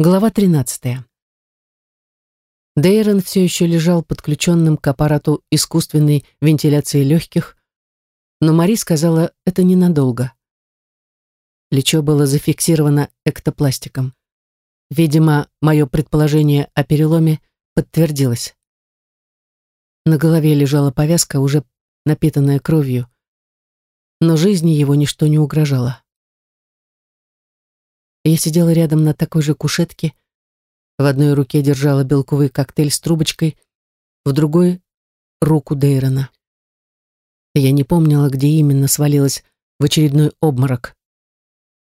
Глава 13. Дейрон все еще лежал подключенным к аппарату искусственной вентиляции легких, но Мари сказала, это ненадолго. Плечо было зафиксировано эктопластиком. Видимо, мое предположение о переломе подтвердилось. На голове лежала повязка, уже напитанная кровью, но жизни его ничто не угрожало. Я сидела рядом на такой же кушетке, в одной руке держала белковый коктейль с трубочкой, в другой — руку Дейрона. Я не помнила, где именно свалилась в очередной обморок.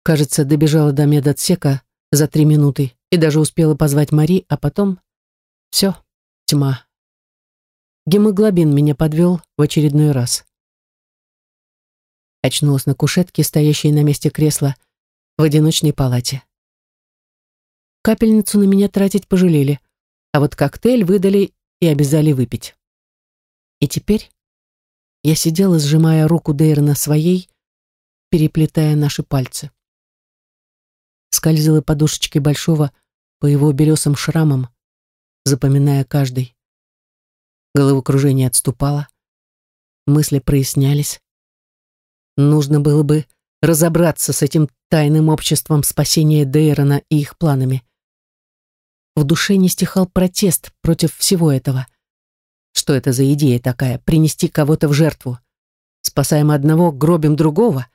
Кажется, добежала до медотсека за три минуты и даже успела позвать Мари, а потом — все, тьма. Гемоглобин меня подвел в очередной раз. Очнулась на кушетке, стоящей на месте кресла, — в одиночной палате. Капельницу на меня тратить пожалели, а вот коктейль выдали и обязали выпить. И теперь я сидела, сжимая руку Дейрона своей, переплетая наши пальцы. Скользила подушечкой большого по его белесым шрамам, запоминая каждый. Головокружение отступало, мысли прояснялись. Нужно было бы разобраться с этим тайным обществом спасения Дейрона и их планами. В душе не стихал протест против всего этого. Что это за идея такая, принести кого-то в жертву? Спасаем одного, гробим другого?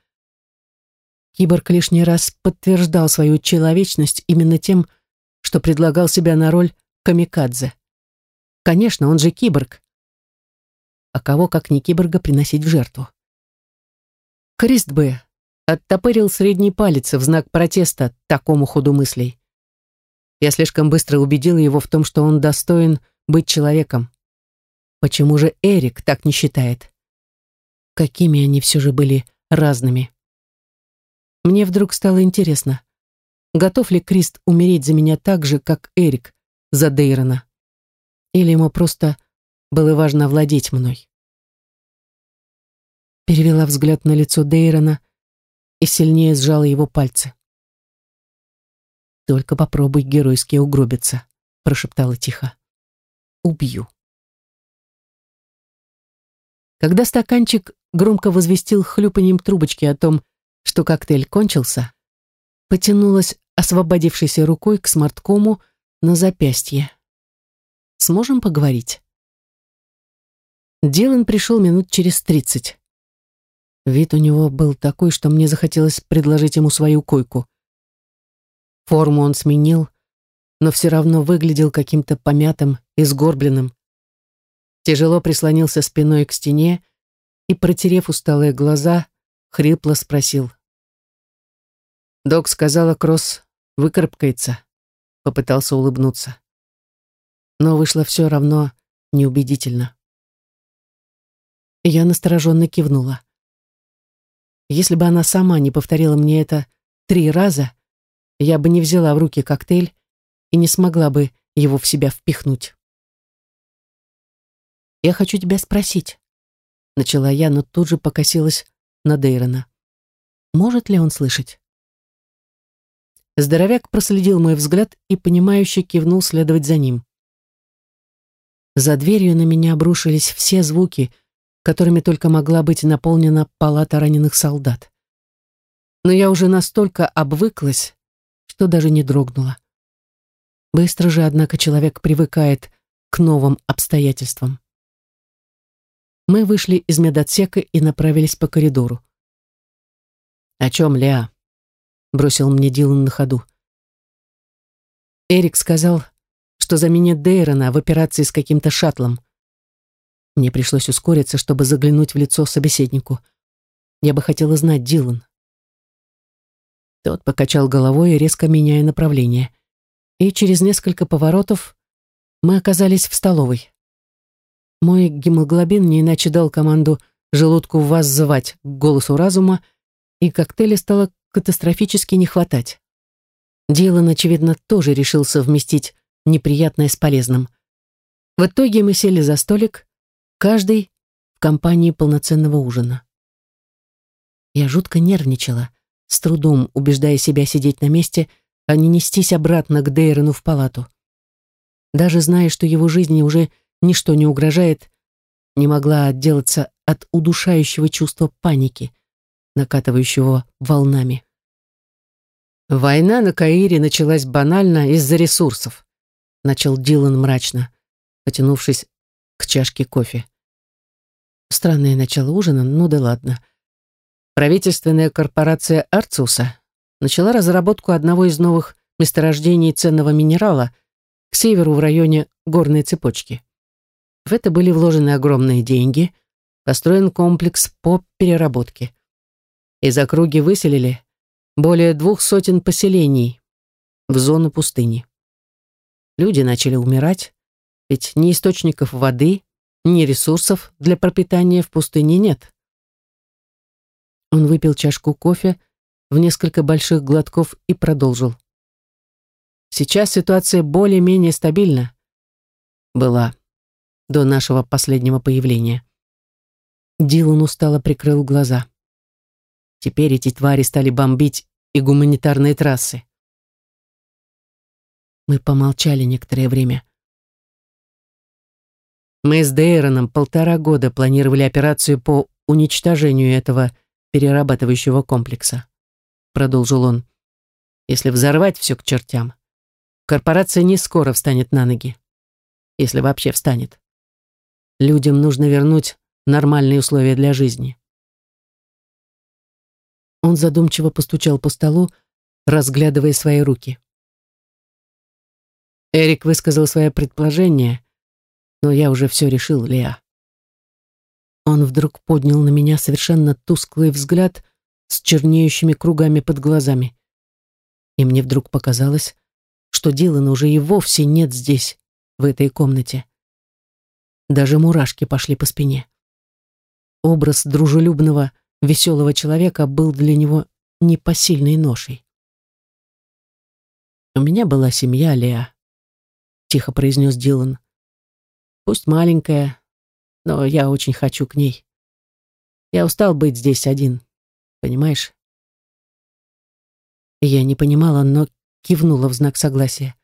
Киборг лишний раз подтверждал свою человечность именно тем, что предлагал себя на роль камикадзе. Конечно, он же киборг. А кого, как не киборга, приносить в жертву? Крист бы оттопырил средний палец в знак протеста такому ходу мыслей. Я слишком быстро убедила его в том, что он достоин быть человеком. Почему же Эрик так не считает? Какими они все же были разными. Мне вдруг стало интересно, готов ли Крист умереть за меня так же, как Эрик за Дейрона? Или ему просто было важно владеть мной? Перевела взгляд на лицо Дейрона, и сильнее сжала его пальцы. «Только попробуй геройски угробиться», — прошептала тихо. «Убью». Когда стаканчик громко возвестил хлюпанием трубочки о том, что коктейль кончился, потянулась освободившейся рукой к смарткому на запястье. «Сможем поговорить?» Дилан пришел минут через тридцать. Вид у него был такой, что мне захотелось предложить ему свою койку. Форму он сменил, но все равно выглядел каким-то помятым и сгорбленным. Тяжело прислонился спиной к стене и, протерев усталые глаза, хрипло спросил. «Док сказала, Кросс выкарабкается», — попытался улыбнуться. Но вышло все равно неубедительно. Я настороженно кивнула. Если бы она сама не повторила мне это три раза, я бы не взяла в руки коктейль и не смогла бы его в себя впихнуть. «Я хочу тебя спросить», — начала я, но тут же покосилась на Дейрона. «Может ли он слышать?» Здоровяк проследил мой взгляд и, понимающе кивнул следовать за ним. За дверью на меня обрушились все звуки — которыми только могла быть наполнена палата раненых солдат. Но я уже настолько обвыклась, что даже не дрогнула. Быстро же, однако, человек привыкает к новым обстоятельствам. Мы вышли из медотсека и направились по коридору. «О чем, Леа?» — бросил мне Дилан на ходу. Эрик сказал, что заменит Дейрона в операции с каким-то шаттлом. Мне пришлось ускориться, чтобы заглянуть в лицо собеседнику. Я бы хотела знать Дилан. Тот покачал головой, резко меняя направление. И через несколько поворотов мы оказались в столовой. Мой гемоглобин не иначе дал команду желудку вас звать к голосу разума, и коктейля стало катастрофически не хватать. Дилан, очевидно, тоже решил совместить неприятное с полезным. В итоге мы сели за столик, Каждый в компании полноценного ужина. Я жутко нервничала, с трудом убеждая себя сидеть на месте, а не нестись обратно к Дейрону в палату. Даже зная, что его жизни уже ничто не угрожает, не могла отделаться от удушающего чувства паники, накатывающего волнами. «Война на Каире началась банально из-за ресурсов», начал Дилан мрачно, потянувшись к чашке кофе. Странное начало ужина, ну да ладно. Правительственная корпорация Арцуса начала разработку одного из новых месторождений ценного минерала к северу в районе горной цепочки. В это были вложены огромные деньги, построен комплекс по переработке. Из округи выселили более двух сотен поселений в зону пустыни. Люди начали умирать, ведь ни источников воды, ни ресурсов для пропитания в пустыне нет. Он выпил чашку кофе в несколько больших глотков и продолжил. Сейчас ситуация более-менее стабильна. Была до нашего последнего появления. Дилан устало прикрыл глаза. Теперь эти твари стали бомбить и гуманитарные трассы. Мы помолчали некоторое время. Мы с Дейроном полтора года планировали операцию по уничтожению этого перерабатывающего комплекса. Продолжил он. Если взорвать все к чертям, корпорация не скоро встанет на ноги. Если вообще встанет. Людям нужно вернуть нормальные условия для жизни. Он задумчиво постучал по столу, разглядывая свои руки. Эрик высказал свое предположение, но я уже все решил, Леа. Он вдруг поднял на меня совершенно тусклый взгляд с чернеющими кругами под глазами. И мне вдруг показалось, что Дилана уже и вовсе нет здесь, в этой комнате. Даже мурашки пошли по спине. Образ дружелюбного, веселого человека был для него непосильной ношей. «У меня была семья, Леа», — тихо произнес Дилан. Пусть маленькая, но я очень хочу к ней. Я устал быть здесь один, понимаешь? Я не понимала, но кивнула в знак согласия.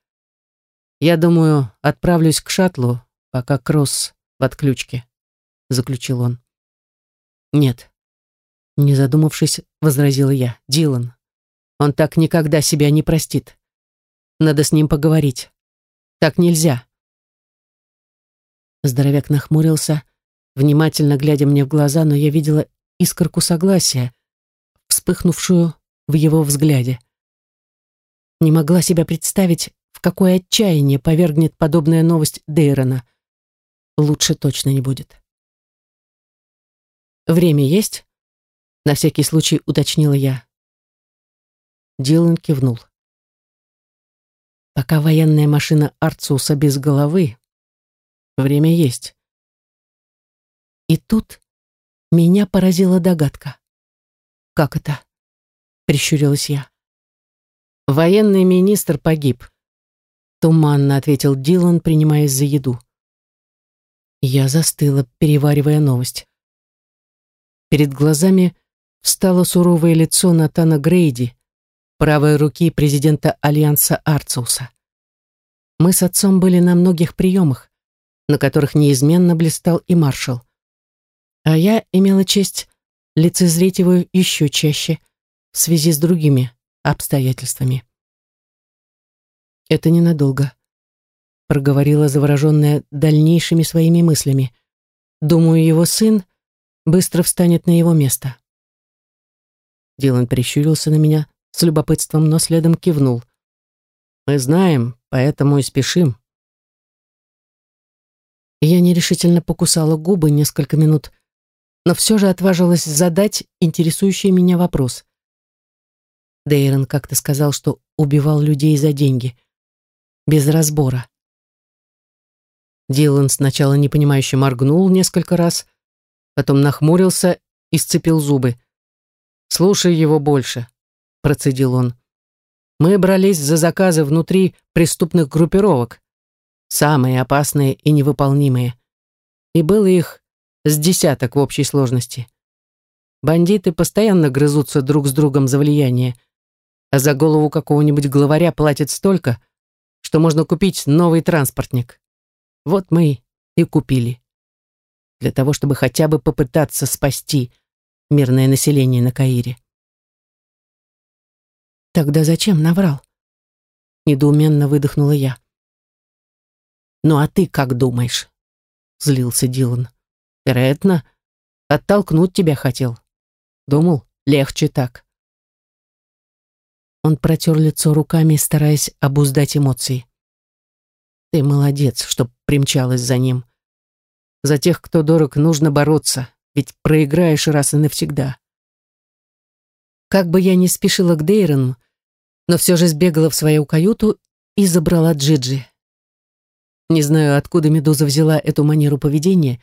Я думаю, отправлюсь к шаттлу, пока Кросс в отключке, заключил он. Нет, не задумавшись, возразила я. Дилан, он так никогда себя не простит. Надо с ним поговорить. Так нельзя. Здоровяк нахмурился, внимательно глядя мне в глаза, но я видела искорку согласия, вспыхнувшую в его взгляде. Не могла себя представить, в какое отчаяние повергнет подобная новость Дейрона. Лучше точно не будет. «Время есть?» — на всякий случай уточнила я. Дилан кивнул. Пока военная машина Арцуса без головы, Время есть. И тут меня поразила догадка. «Как это?» — прищурилась я. «Военный министр погиб», — туманно ответил Дилан, принимаясь за еду. Я застыла, переваривая новость. Перед глазами встало суровое лицо Натана Грейди, правой руки президента Альянса Арцуса. Мы с отцом были на многих приемах, на которых неизменно блистал и маршал. А я имела честь лицезреть его еще чаще в связи с другими обстоятельствами. «Это ненадолго», — проговорила завороженная дальнейшими своими мыслями. «Думаю, его сын быстро встанет на его место». Дилан прищурился на меня с любопытством, но следом кивнул. «Мы знаем, поэтому и спешим. Я нерешительно покусала губы несколько минут, но все же отважилась задать интересующий меня вопрос. Дейрон как-то сказал, что убивал людей за деньги. Без разбора. Дилан сначала непонимающе моргнул несколько раз, потом нахмурился и сцепил зубы. «Слушай его больше», — процедил он. «Мы брались за заказы внутри преступных группировок самые опасные и невыполнимые. И было их с десяток в общей сложности. Бандиты постоянно грызутся друг с другом за влияние, а за голову какого-нибудь главаря платят столько, что можно купить новый транспортник. Вот мы и купили. Для того, чтобы хотя бы попытаться спасти мирное население на Каире. Тогда зачем наврал? Недоуменно выдохнула я. «Ну а ты как думаешь?» — злился Дилан. «Вероятно, оттолкнуть тебя хотел. Думал, легче так». Он протер лицо руками, стараясь обуздать эмоции. «Ты молодец, что примчалась за ним. За тех, кто дорог, нужно бороться, ведь проиграешь раз и навсегда». Как бы я ни спешила к Дейрону, но все же сбегала в свою каюту и забрала Джиджи. Не знаю, откуда Медуза взяла эту манеру поведения,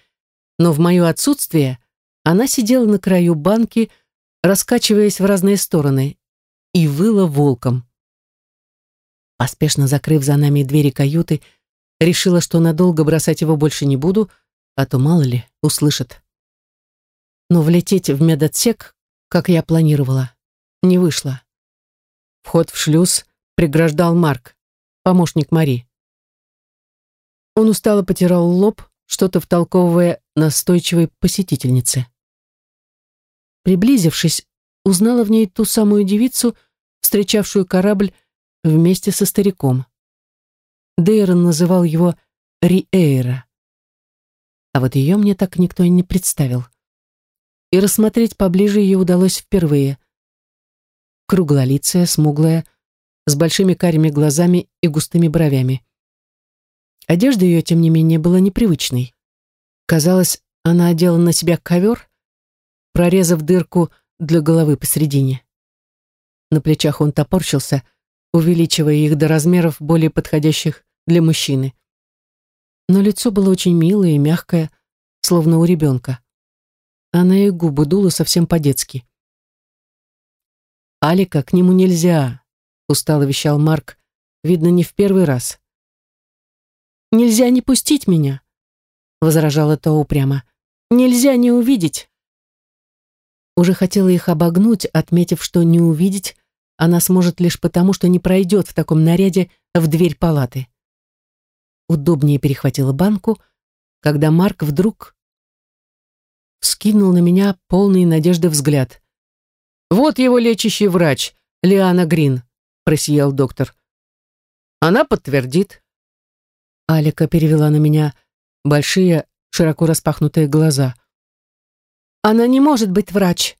но в мое отсутствие она сидела на краю банки, раскачиваясь в разные стороны, и выла волком. Поспешно закрыв за нами двери каюты, решила, что надолго бросать его больше не буду, а то, мало ли, услышат. Но влететь в медотсек, как я планировала, не вышло. Вход в шлюз преграждал Марк, помощник Мари. Он устало потирал лоб, что-то втолковывая настойчивой посетительнице. Приблизившись, узнала в ней ту самую девицу, встречавшую корабль вместе со стариком. Дейрон называл его Риэйра. А вот ее мне так никто и не представил. И рассмотреть поближе ее удалось впервые. Круглолицая, смуглая, с большими карими глазами и густыми бровями. Одежда ее, тем не менее, была непривычной. Казалось, она одела на себя ковер, прорезав дырку для головы посередине. На плечах он топорщился, увеличивая их до размеров более подходящих для мужчины. Но лицо было очень милое и мягкое, словно у ребенка. А на их губы дуло совсем по-детски. «Алика, к нему нельзя», — устало вещал Марк, видно, не в первый раз. Нельзя не пустить меня, возражала то упрямо. Нельзя не увидеть. Уже хотела их обогнуть, отметив, что не увидеть она сможет лишь потому, что не пройдет в таком наряде в дверь палаты. Удобнее перехватила банку, когда Марк вдруг скинул на меня полный надежды взгляд. «Вот его лечащий врач, Лиана Грин», — просиял доктор. «Она подтвердит». Алика перевела на меня большие, широко распахнутые глаза. «Она не может быть врач!»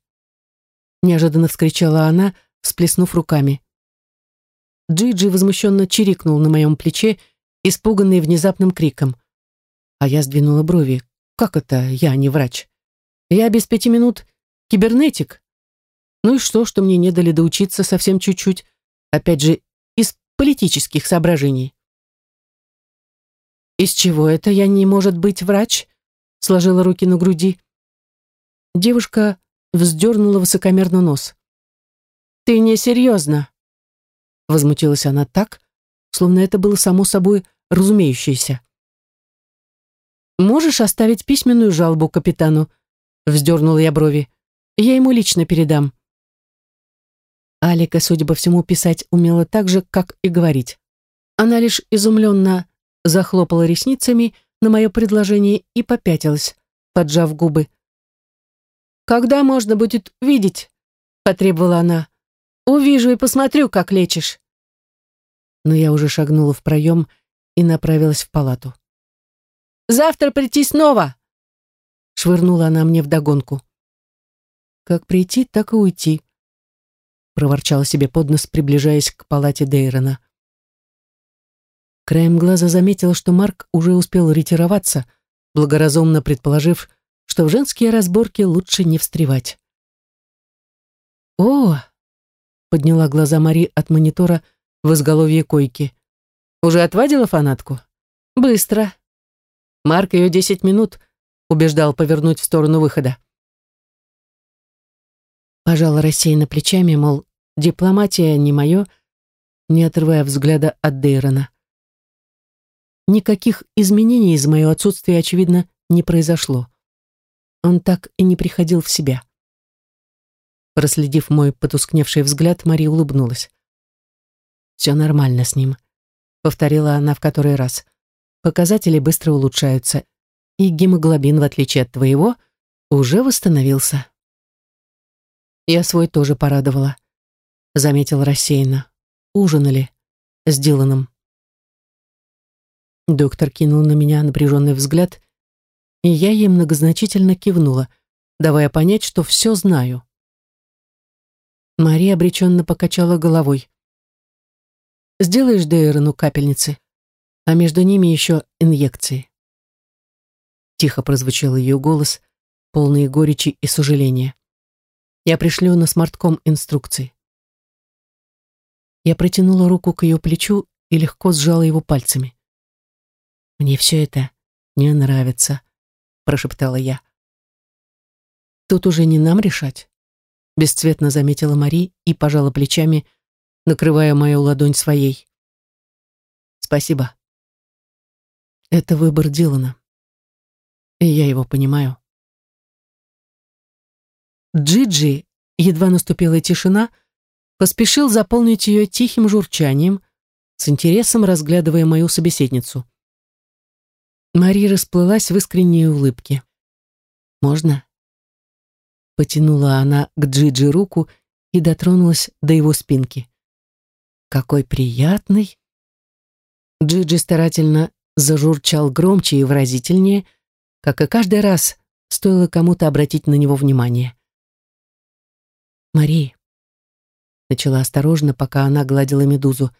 Неожиданно вскричала она, всплеснув руками. Джиджи возмущенно чирикнул на моем плече, испуганный внезапным криком. А я сдвинула брови. «Как это я не врач? Я без пяти минут кибернетик. Ну и что, что мне не дали доучиться совсем чуть-чуть? Опять же, из политических соображений». «Из чего это я не может быть врач?» Сложила руки на груди. Девушка вздернула высокомерно нос. «Ты не серьезно?» Возмутилась она так, словно это было само собой разумеющееся. «Можешь оставить письменную жалобу капитану?» Вздернула я брови. «Я ему лично передам». Алика, судя по всему, писать умела так же, как и говорить. Она лишь изумленно захлопала ресницами на мое предложение и попятилась, поджав губы. «Когда можно будет видеть?» — потребовала она. «Увижу и посмотрю, как лечишь». Но я уже шагнула в проем и направилась в палату. «Завтра прийти снова!» — швырнула она мне вдогонку. «Как прийти, так и уйти», — проворчала себе под нос, приближаясь к палате Дейрона. Краем глаза заметил, что Марк уже успел ретироваться, благоразумно предположив, что в женские разборки лучше не встревать. «О!» — подняла глаза Мари от монитора в изголовье койки. «Уже отвадила фанатку?» «Быстро!» Марк ее десять минут убеждал повернуть в сторону выхода. Пожала рассеянно плечами, мол, дипломатия не мое, не отрывая взгляда от Дейрона. Никаких изменений из моего отсутствия, очевидно, не произошло. Он так и не приходил в себя. Проследив мой потускневший взгляд, Мария улыбнулась. Все нормально с ним, повторила она в который раз. Показатели быстро улучшаются, и гемоглобин, в отличие от твоего, уже восстановился. Я свой тоже порадовала. Заметил рассеянно. Ужинали с Диланом. Доктор кинул на меня напряженный взгляд, и я ей многозначительно кивнула, давая понять, что все знаю. Мария обреченно покачала головой. «Сделаешь Дейрону капельницы, а между ними еще инъекции». Тихо прозвучал ее голос, полный горечи и сожаления. Я пришлю на смартком инструкции. Я протянула руку к ее плечу и легко сжала его пальцами. «Мне все это не нравится», — прошептала я. «Тут уже не нам решать», — бесцветно заметила Мари и пожала плечами, накрывая мою ладонь своей. «Спасибо. Это выбор Дилана. И я его понимаю». Джиджи, едва наступила тишина, поспешил заполнить ее тихим журчанием, с интересом разглядывая мою собеседницу. Мари расплылась в искренней улыбке. «Можно?» Потянула она к Джиджи руку и дотронулась до его спинки. «Какой приятный!» Джиджи старательно зажурчал громче и выразительнее, как и каждый раз стоило кому-то обратить на него внимание. «Мари», — начала осторожно, пока она гладила медузу.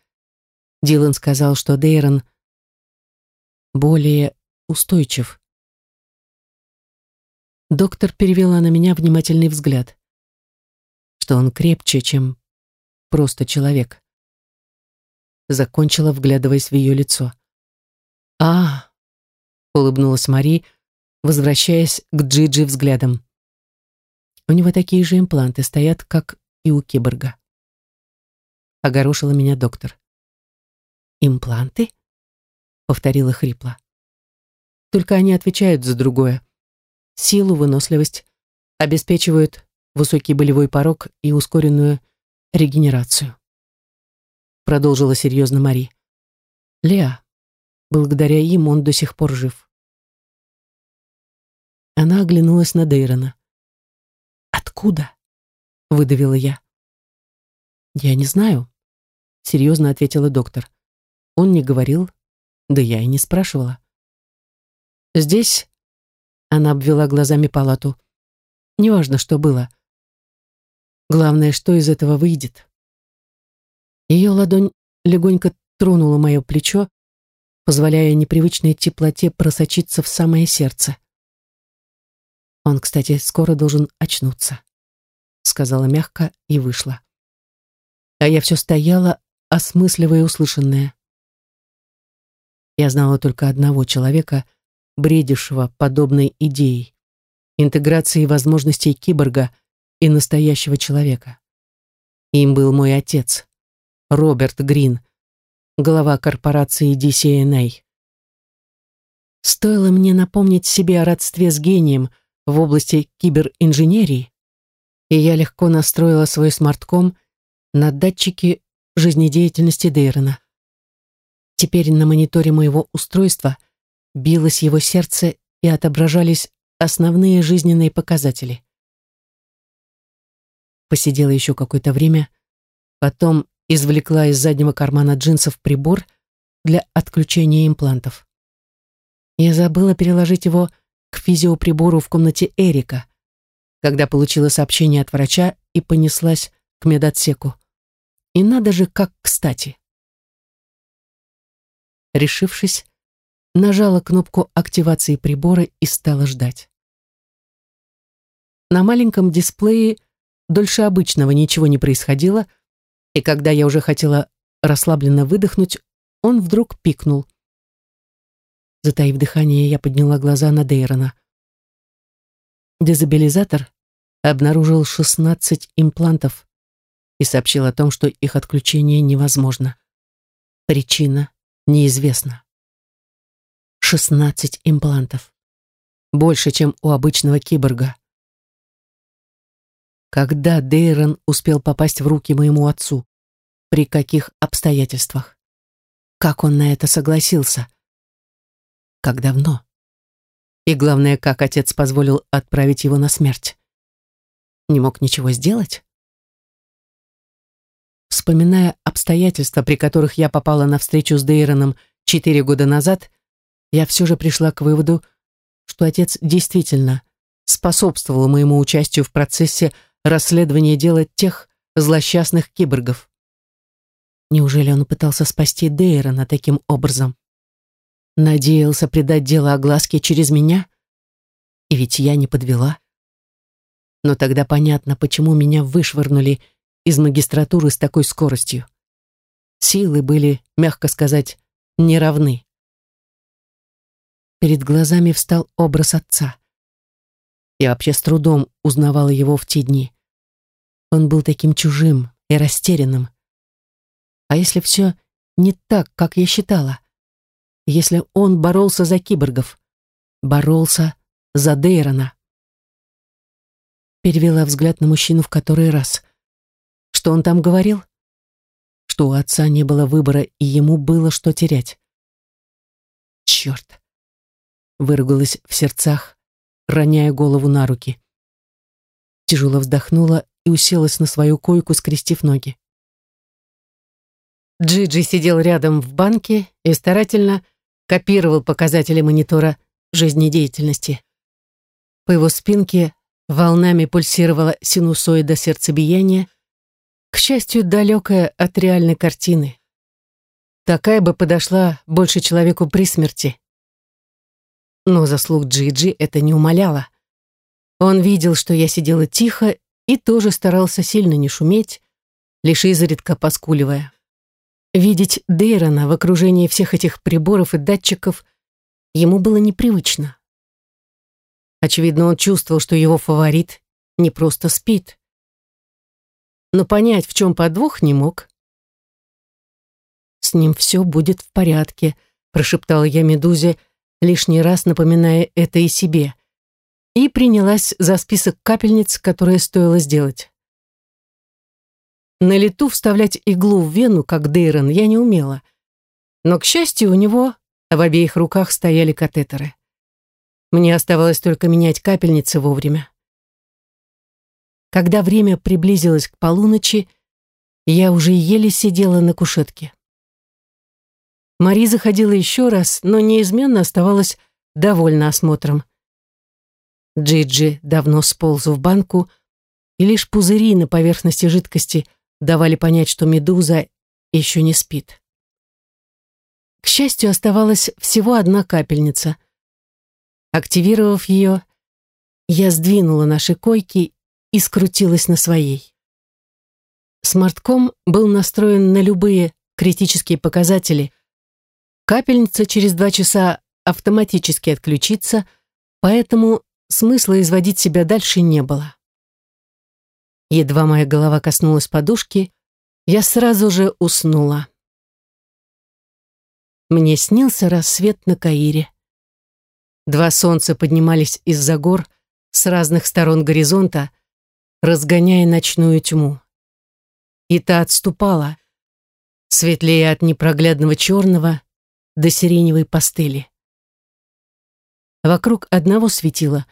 Дилан сказал, что Дейрон более устойчив. Доктор перевела на меня внимательный взгляд, что он крепче, чем просто человек. Закончила, вглядываясь в ее лицо. «А!» — улыбнулась Мари, возвращаясь к Джиджи взглядом. У него такие же импланты стоят, как и у киборга. Огорошила меня доктор. «Импланты?» — повторила хрипло. «Только они отвечают за другое. Силу, выносливость, обеспечивают высокий болевой порог и ускоренную регенерацию. Продолжила серьезно Мари. Леа, благодаря им он до сих пор жив. Она оглянулась на Дейрона. «Откуда?» — выдавила я. «Я не знаю», — серьезно ответила доктор. Он не говорил, да я и не спрашивала. «Здесь...» — она обвела глазами палату. «Неважно, что было. Главное, что из этого выйдет». Ее ладонь легонько тронула мое плечо, позволяя непривычной теплоте просочиться в самое сердце. Он, кстати, скоро должен очнуться, сказала мягко и вышла. А я все стояла, осмысливая услышанное. Я знала только одного человека, бредившего подобной идеей, интеграции возможностей киборга и настоящего человека. Им был мой отец, Роберт Грин, глава корпорации DCNA. Стоило мне напомнить себе о родстве с гением, в области киберинженерии, и я легко настроила свой смартком на датчики жизнедеятельности Дейрона. Теперь на мониторе моего устройства билось его сердце и отображались основные жизненные показатели. Посидела еще какое-то время, потом извлекла из заднего кармана джинсов прибор для отключения имплантов. Я забыла переложить его к физиоприбору в комнате Эрика, когда получила сообщение от врача и понеслась к медотсеку. И надо же, как кстати. Решившись, нажала кнопку активации прибора и стала ждать. На маленьком дисплее дольше обычного ничего не происходило, и когда я уже хотела расслабленно выдохнуть, он вдруг пикнул — Затаив дыхание, я подняла глаза на Дейрона. Дезабилизатор обнаружил 16 имплантов и сообщил о том, что их отключение невозможно. Причина неизвестна. 16 имплантов. Больше, чем у обычного киборга. Когда Дейрон успел попасть в руки моему отцу? при каких обстоятельствах. Как он на это согласился? Как давно? И главное, как отец позволил отправить его на смерть? Не мог ничего сделать? Вспоминая обстоятельства, при которых я попала на встречу с Дейроном четыре года назад, я все же пришла к выводу, что отец действительно способствовал моему участию в процессе расследования дела тех злосчастных киборгов. Неужели он пытался спасти Дейрона таким образом? Надеялся придать дело огласке через меня? И ведь я не подвела. Но тогда понятно, почему меня вышвырнули из магистратуры с такой скоростью. Силы были, мягко сказать, неравны. Перед глазами встал образ отца. Я вообще с трудом узнавала его в те дни. Он был таким чужим и растерянным. А если все не так, как я считала? Если он боролся за киборгов, боролся за Дейрона? Перевела взгляд на мужчину в который раз. Что он там говорил? Что у отца не было выбора, и ему было что терять. Черт! Выругалась в сердцах, роняя голову на руки. Тяжело вздохнула и уселась на свою койку, скрестив ноги. Джиджи сидел рядом в банке и старательно копировал показатели монитора жизнедеятельности. По его спинке волнами пульсировала синусоида сердцебиения, к счастью, далекая от реальной картины. Такая бы подошла больше человеку при смерти. Но заслуг Джиджи это не умаляло. Он видел, что я сидела тихо и тоже старался сильно не шуметь, лишь изредка поскуливая. Видеть Дейрона в окружении всех этих приборов и датчиков ему было непривычно. Очевидно, он чувствовал, что его фаворит не просто спит но понять, в чем подвох, не мог. «С ним все будет в порядке», — прошептала я Медузе, лишний раз напоминая это и себе, и принялась за список капельниц, которые стоило сделать. На лету вставлять иглу в вену, как Дейрон, я не умела. Но, к счастью, у него в обеих руках стояли катетеры. Мне оставалось только менять капельницы вовремя. Когда время приблизилось к полуночи, я уже еле сидела на кушетке. Мари заходила еще раз, но неизменно оставалась довольна осмотром. Джиджи давно сполз в банку, и лишь пузыри на поверхности жидкости давали понять, что медуза еще не спит. К счастью, оставалась всего одна капельница. Активировав ее, я сдвинула наши койки и скрутилась на своей. Смартком был настроен на любые критические показатели. Капельница через два часа автоматически отключится, поэтому смысла изводить себя дальше не было. Едва моя голова коснулась подушки, я сразу же уснула. Мне снился рассвет на Каире. Два солнца поднимались из-за гор с разных сторон горизонта, разгоняя ночную тьму. И та отступала, светлее от непроглядного черного до сиреневой пастели. Вокруг одного светила,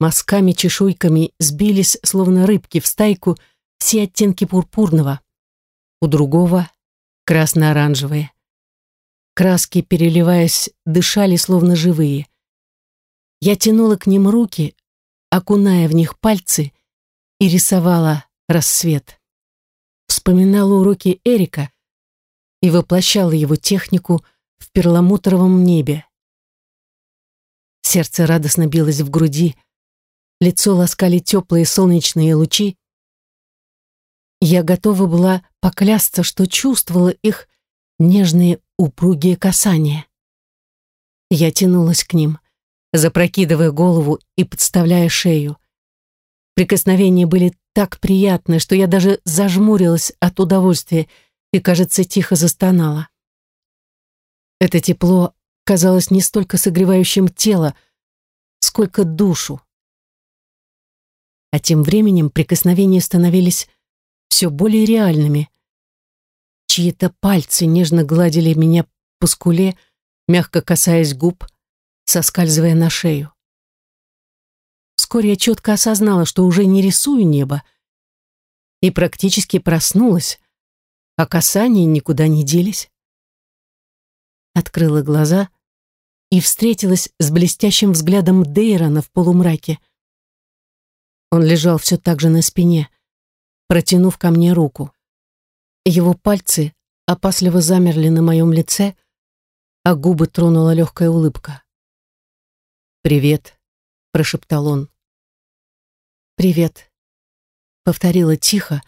мазками-чешуйками сбились, словно рыбки в стайку, все оттенки пурпурного. У другого — красно-оранжевые. Краски, переливаясь, дышали, словно живые. Я тянула к ним руки, окуная в них пальцы — и рисовала рассвет. Вспоминала уроки Эрика и воплощала его технику в перламутровом небе. Сердце радостно билось в груди, лицо ласкали теплые солнечные лучи. Я готова была поклясться, что чувствовала их нежные упругие касания. Я тянулась к ним, запрокидывая голову и подставляя шею. Прикосновения были так приятны, что я даже зажмурилась от удовольствия и, кажется, тихо застонала. Это тепло казалось не столько согревающим тело, сколько душу. А тем временем прикосновения становились все более реальными. Чьи-то пальцы нежно гладили меня по скуле, мягко касаясь губ, соскальзывая на шею. Вскоре я четко осознала, что уже не рисую небо, и практически проснулась, а касания никуда не делись. Открыла глаза и встретилась с блестящим взглядом Дейрона в полумраке. Он лежал все так же на спине, протянув ко мне руку. Его пальцы опасливо замерли на моем лице, а губы тронула легкая улыбка. «Привет», — прошептал он. «Привет», — повторила тихо,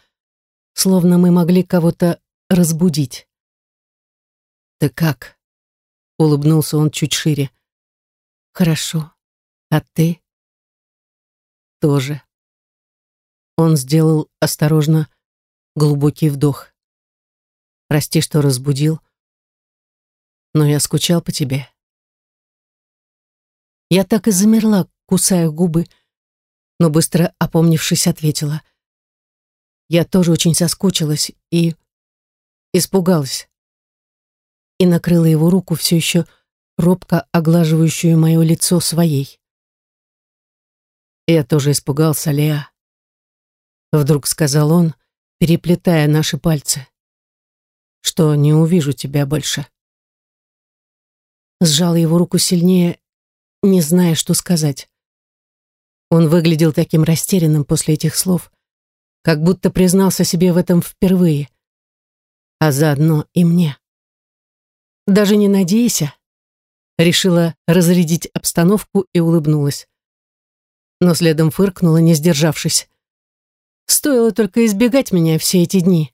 словно мы могли кого-то разбудить. «Ты как?» — улыбнулся он чуть шире. «Хорошо. А ты?» «Тоже». Он сделал осторожно глубокий вдох. Прости, что разбудил, но я скучал по тебе. Я так и замерла, кусая губы, но быстро опомнившись, ответила. Я тоже очень соскучилась и испугалась. И накрыла его руку, все еще робко оглаживающую мое лицо своей. Я тоже испугался, Леа. Вдруг сказал он, переплетая наши пальцы что не увижу тебя больше. Сжал его руку сильнее, не зная, что сказать. Он выглядел таким растерянным после этих слов, как будто признался себе в этом впервые, а заодно и мне. Даже не надейся, решила разрядить обстановку и улыбнулась. Но следом фыркнула, не сдержавшись. Стоило только избегать меня все эти дни.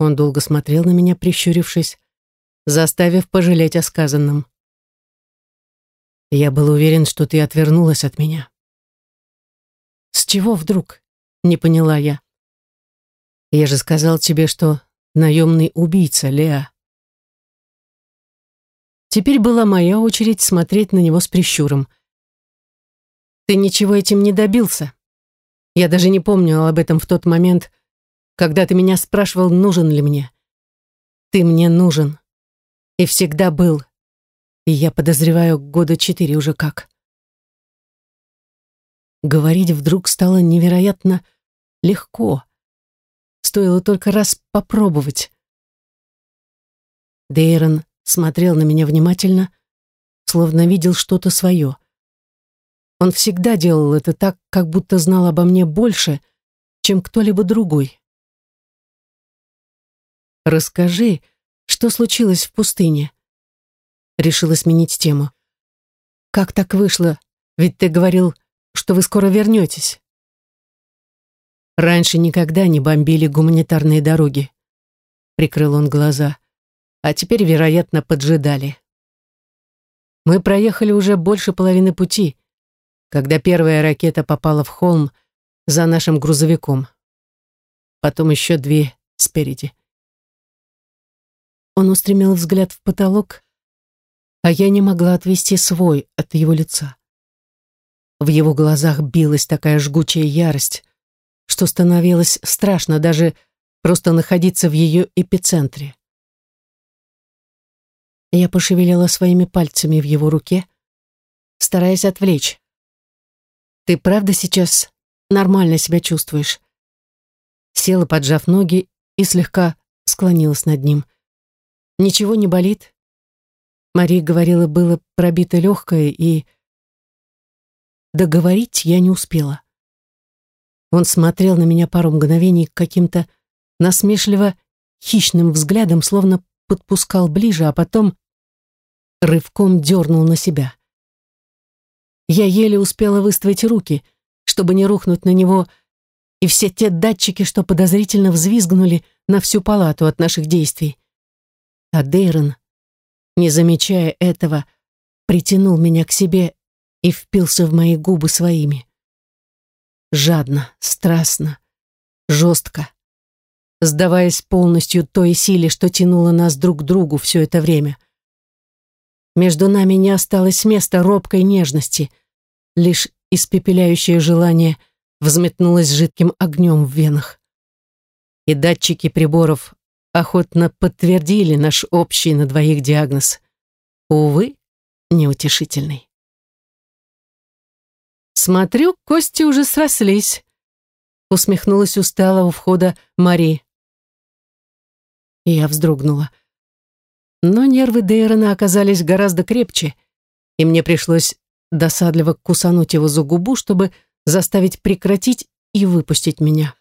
Он долго смотрел на меня, прищурившись, заставив пожалеть о сказанном. Я был уверен, что ты отвернулась от меня. С чего вдруг? Не поняла я. Я же сказал тебе, что наемный убийца, Леа. Теперь была моя очередь смотреть на него с прищуром. Ты ничего этим не добился. Я даже не помню об этом в тот момент, когда ты меня спрашивал, нужен ли мне. Ты мне нужен. И всегда был. И я подозреваю, года четыре уже как. Говорить вдруг стало невероятно легко. Стоило только раз попробовать. Дейрон смотрел на меня внимательно, словно видел что-то свое. Он всегда делал это так, как будто знал обо мне больше, чем кто-либо другой. «Расскажи, что случилось в пустыне?» Решила сменить тему. «Как так вышло? Ведь ты говорил, что вы скоро вернетесь». «Раньше никогда не бомбили гуманитарные дороги», — прикрыл он глаза, «а теперь, вероятно, поджидали». Мы проехали уже больше половины пути, когда первая ракета попала в холм за нашим грузовиком. Потом еще две спереди. Он устремил взгляд в потолок, а я не могла отвести свой от его лица. В его глазах билась такая жгучая ярость, что становилось страшно даже просто находиться в ее эпицентре. Я пошевелила своими пальцами в его руке, стараясь отвлечь. «Ты правда сейчас нормально себя чувствуешь?» Села, поджав ноги, и слегка склонилась над ним. Ничего не болит. Мария говорила, было пробито легкое, и... Договорить я не успела. Он смотрел на меня пару мгновений каким-то насмешливо хищным взглядом, словно подпускал ближе, а потом рывком дернул на себя. Я еле успела выставить руки, чтобы не рухнуть на него, и все те датчики, что подозрительно взвизгнули на всю палату от наших действий. А Дейрон, не замечая этого, притянул меня к себе и впился в мои губы своими. Жадно, страстно, жестко, сдаваясь полностью той силе, что тянула нас друг к другу все это время. Между нами не осталось места робкой нежности, лишь испепеляющее желание взметнулось жидким огнем в венах. и датчики приборов охотно подтвердили наш общий на двоих диагноз. Увы, неутешительный. «Смотрю, кости уже срослись», — усмехнулась устало у входа Мари. Я вздрогнула. Но нервы Дейрона оказались гораздо крепче, и мне пришлось досадливо кусануть его за губу, чтобы заставить прекратить и выпустить меня.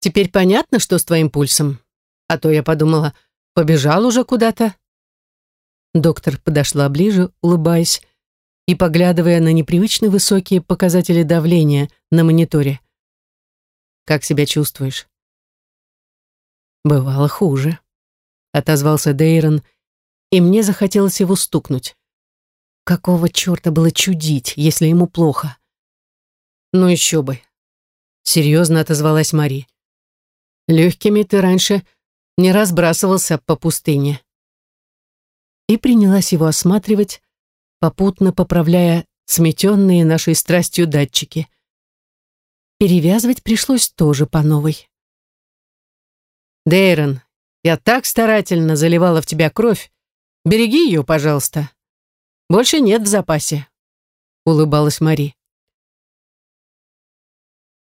«Теперь понятно, что с твоим пульсом? А то я подумала, побежал уже куда-то». Доктор подошла ближе, улыбаясь, и поглядывая на непривычно высокие показатели давления на мониторе. «Как себя чувствуешь?» «Бывало хуже», — отозвался Дейрон, и мне захотелось его стукнуть. Какого черта было чудить, если ему плохо? Ну еще бы. Серьезно отозвалась Мари. Легкими ты раньше не разбрасывался по пустыне. И принялась его осматривать, попутно поправляя сметенные нашей страстью датчики. Перевязывать пришлось тоже по новой. Дейрон, я так старательно заливала в тебя кровь. Береги ее, пожалуйста. Больше нет в запасе», — улыбалась Мари.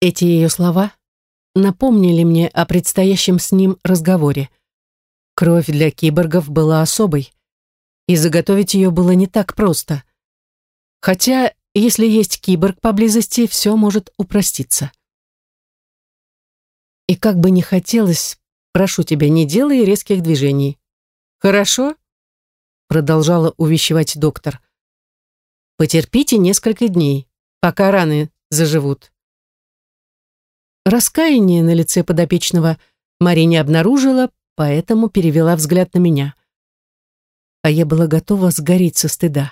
Эти ее слова напомнили мне о предстоящем с ним разговоре. Кровь для киборгов была особой, и заготовить ее было не так просто. Хотя, если есть киборг поблизости, все может упроститься. И как бы ни хотелось, Прошу тебя, не делай резких движений. Хорошо? Продолжала увещевать доктор. Потерпите несколько дней, пока раны заживут. Раскаяние на лице подопечного Мари не обнаружила, поэтому перевела взгляд на меня. А я была готова сгореть со стыда.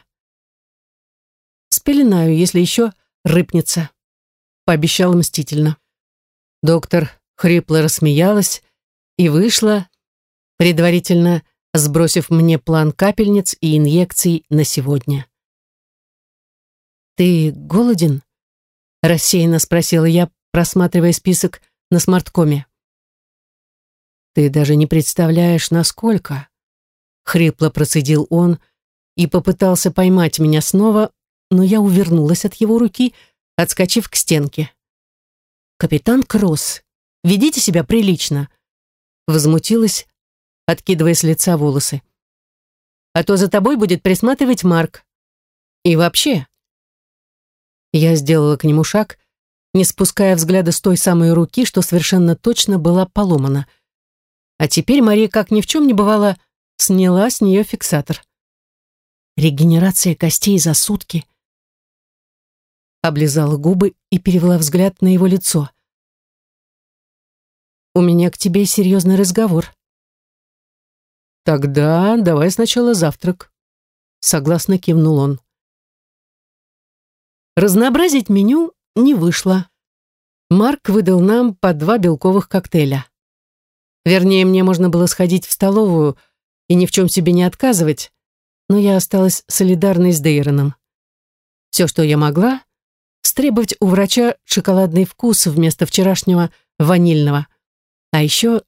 Спеленаю, если еще рыпнется, пообещала мстительно. Доктор хрипло рассмеялась, и вышла, предварительно сбросив мне план капельниц и инъекций на сегодня. «Ты голоден?» — рассеянно спросила я, просматривая список на смарткоме. «Ты даже не представляешь, насколько...» — хрипло процедил он и попытался поймать меня снова, но я увернулась от его руки, отскочив к стенке. «Капитан Кросс, ведите себя прилично», Возмутилась, откидывая с лица волосы. «А то за тобой будет присматривать Марк. И вообще...» Я сделала к нему шаг, не спуская взгляда с той самой руки, что совершенно точно была поломана. А теперь Мария, как ни в чем не бывало, сняла с нее фиксатор. Регенерация костей за сутки. Облизала губы и перевела взгляд на его лицо. У меня к тебе серьезный разговор. Тогда давай сначала завтрак. Согласно кивнул он. Разнообразить меню не вышло. Марк выдал нам по два белковых коктейля. Вернее, мне можно было сходить в столовую и ни в чем себе не отказывать, но я осталась солидарной с Дейроном. Все, что я могла, стребовать у врача шоколадный вкус вместо вчерашнего ванильного. А еще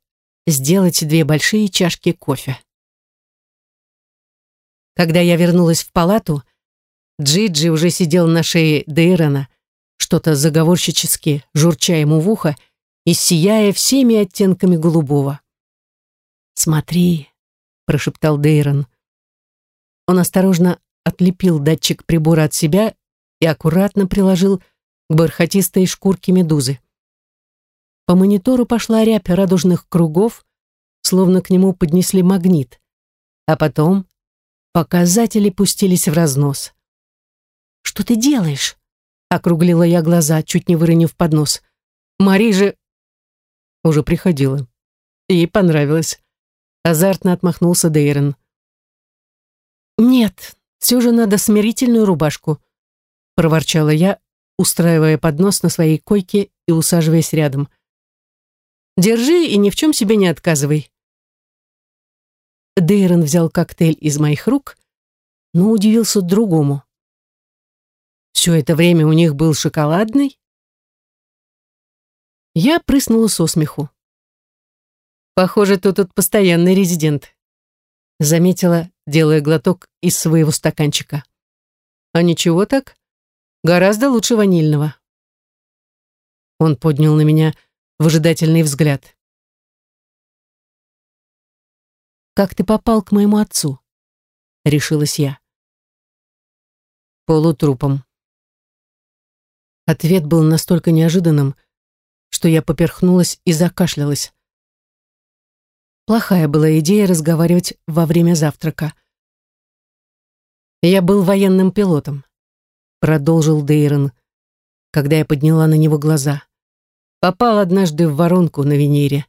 сделать две большие чашки кофе. Когда я вернулась в палату, Джиджи уже сидел на шее Дейрона, что-то заговорщически журча ему в ухо и сияя всеми оттенками голубого. «Смотри», — прошептал Дейрон. Он осторожно отлепил датчик прибора от себя и аккуратно приложил к бархатистой шкурке медузы. По монитору пошла рябь радужных кругов, словно к нему поднесли магнит. А потом показатели пустились в разнос. «Что ты делаешь?» — округлила я глаза, чуть не выронив поднос. «Мари же...» Уже приходила. Ей понравилось. Азартно отмахнулся Дейрон. «Нет, все же надо смирительную рубашку», — проворчала я, устраивая поднос на своей койке и усаживаясь рядом. Держи и ни в чем себе не отказывай. Дейрон взял коктейль из моих рук, но удивился другому. Все это время у них был шоколадный? Я прыснула со смеху. Похоже, ты тут постоянный резидент. Заметила, делая глоток из своего стаканчика. А ничего так? Гораздо лучше ванильного. Он поднял на меня выжидательный взгляд. «Как ты попал к моему отцу?» — решилась я. «Полутрупом». Ответ был настолько неожиданным, что я поперхнулась и закашлялась. Плохая была идея разговаривать во время завтрака. «Я был военным пилотом», — продолжил Дейрон, когда я подняла на него глаза. «Попал однажды в воронку на Венере.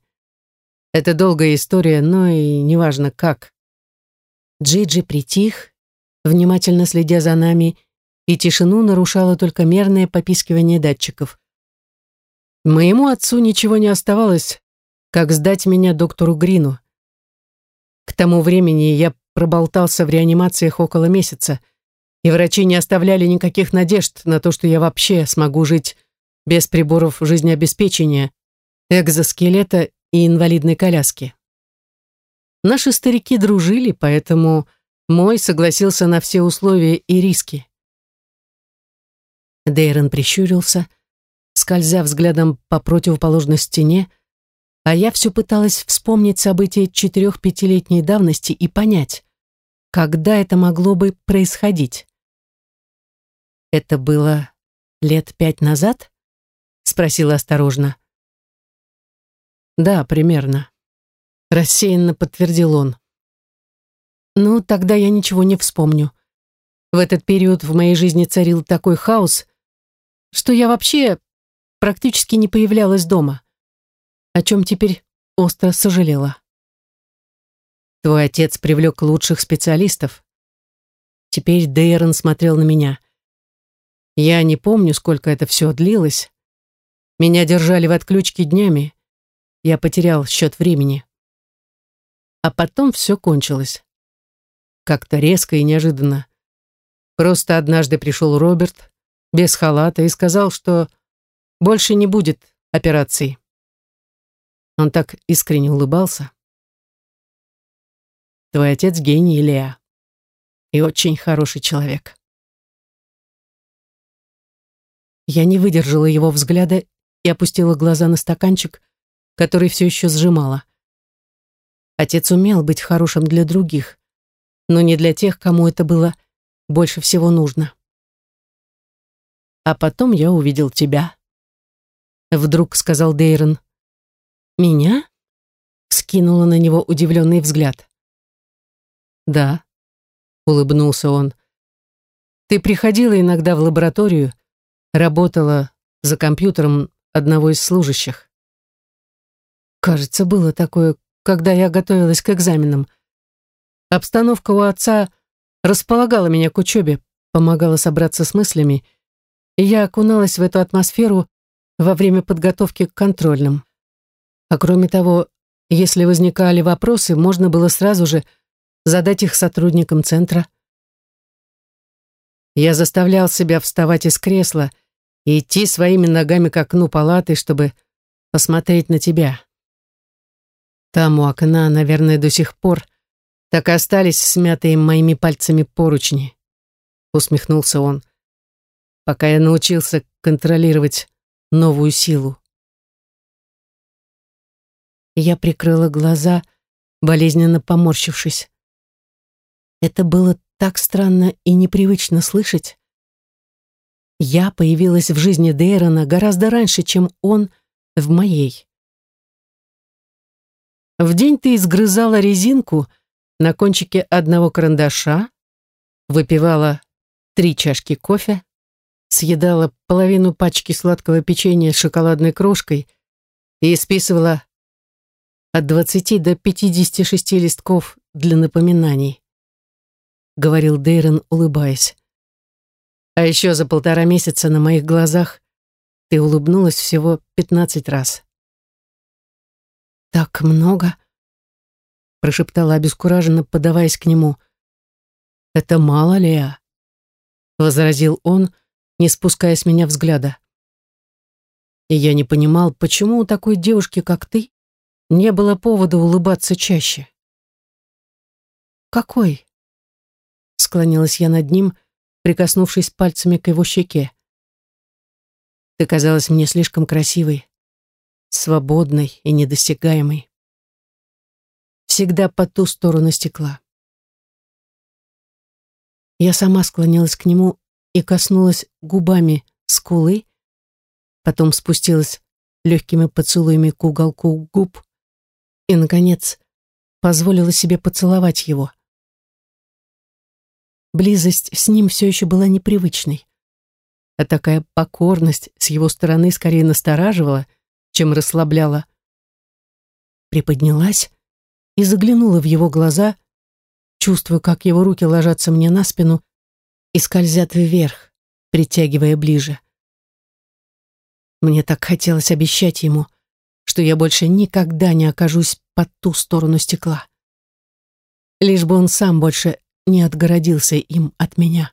Это долгая история, но и неважно как». Джиджи притих, внимательно следя за нами, и тишину нарушало только мерное попискивание датчиков. Моему отцу ничего не оставалось, как сдать меня доктору Грину. К тому времени я проболтался в реанимациях около месяца, и врачи не оставляли никаких надежд на то, что я вообще смогу жить без приборов жизнеобеспечения, экзоскелета и инвалидной коляски. Наши старики дружили, поэтому мой согласился на все условия и риски. Дейрон прищурился, скользя взглядом по противоположной стене, а я все пыталась вспомнить события четырех-пятилетней давности и понять, когда это могло бы происходить. «Это было лет пять назад?» — спросила осторожно. «Да, примерно», — рассеянно подтвердил он. «Ну, тогда я ничего не вспомню. В этот период в моей жизни царил такой хаос, что я вообще практически не появлялась дома о чем теперь остро сожалела. Твой отец привлек лучших специалистов. Теперь Дейрон смотрел на меня. Я не помню, сколько это все длилось. Меня держали в отключке днями. Я потерял счет времени. А потом все кончилось. Как-то резко и неожиданно. Просто однажды пришел Роберт без халата и сказал, что больше не будет операций. Он так искренне улыбался. Твой отец гений, Леа. И очень хороший человек. Я не выдержала его взгляда и опустила глаза на стаканчик, который все еще сжимала. Отец умел быть хорошим для других, но не для тех, кому это было больше всего нужно. А потом я увидел тебя. Вдруг сказал Дейрон. «Меня?» — скинула на него удивленный взгляд. «Да», — улыбнулся он. «Ты приходила иногда в лабораторию, работала за компьютером одного из служащих». Кажется, было такое, когда я готовилась к экзаменам. Обстановка у отца располагала меня к учебе, помогала собраться с мыслями, и я окуналась в эту атмосферу во время подготовки к контрольным. А кроме того, если возникали вопросы, можно было сразу же задать их сотрудникам центра. Я заставлял себя вставать из кресла и идти своими ногами к окну палаты, чтобы посмотреть на тебя. Там у окна, наверное, до сих пор так и остались смятые моими пальцами поручни. Усмехнулся он, пока я научился контролировать новую силу. Я прикрыла глаза, болезненно поморщившись. Это было так странно и непривычно слышать. Я появилась в жизни Дейрона гораздо раньше, чем он в моей. В день ты изгрызала резинку на кончике одного карандаша, выпивала три чашки кофе, съедала половину пачки сладкого печенья с шоколадной крошкой и списывала от 20 до 56 листков для напоминаний», — говорил Дейрон, улыбаясь. «А еще за полтора месяца на моих глазах ты улыбнулась всего 15 раз». «Так много?» — прошептала обескураженно, подаваясь к нему. «Это мало, Леа», — возразил он, не спуская с меня взгляда. И я не понимал, почему у такой девушки, как ты, не было повода улыбаться чаще. «Какой?» Склонилась я над ним, прикоснувшись пальцами к его щеке. «Ты казалась мне слишком красивой, свободной и недосягаемой. Всегда по ту сторону стекла». Я сама склонилась к нему и коснулась губами скулы, потом спустилась легкими поцелуями к уголку губ и, наконец, позволила себе поцеловать его. Близость с ним все еще была непривычной, а такая покорность с его стороны скорее настораживала, чем расслабляла. Приподнялась и заглянула в его глаза, чувствуя, как его руки ложатся мне на спину и скользят вверх, притягивая ближе. Мне так хотелось обещать ему, что я больше никогда не окажусь по ту сторону стекла. Лишь бы он сам больше не отгородился им от меня.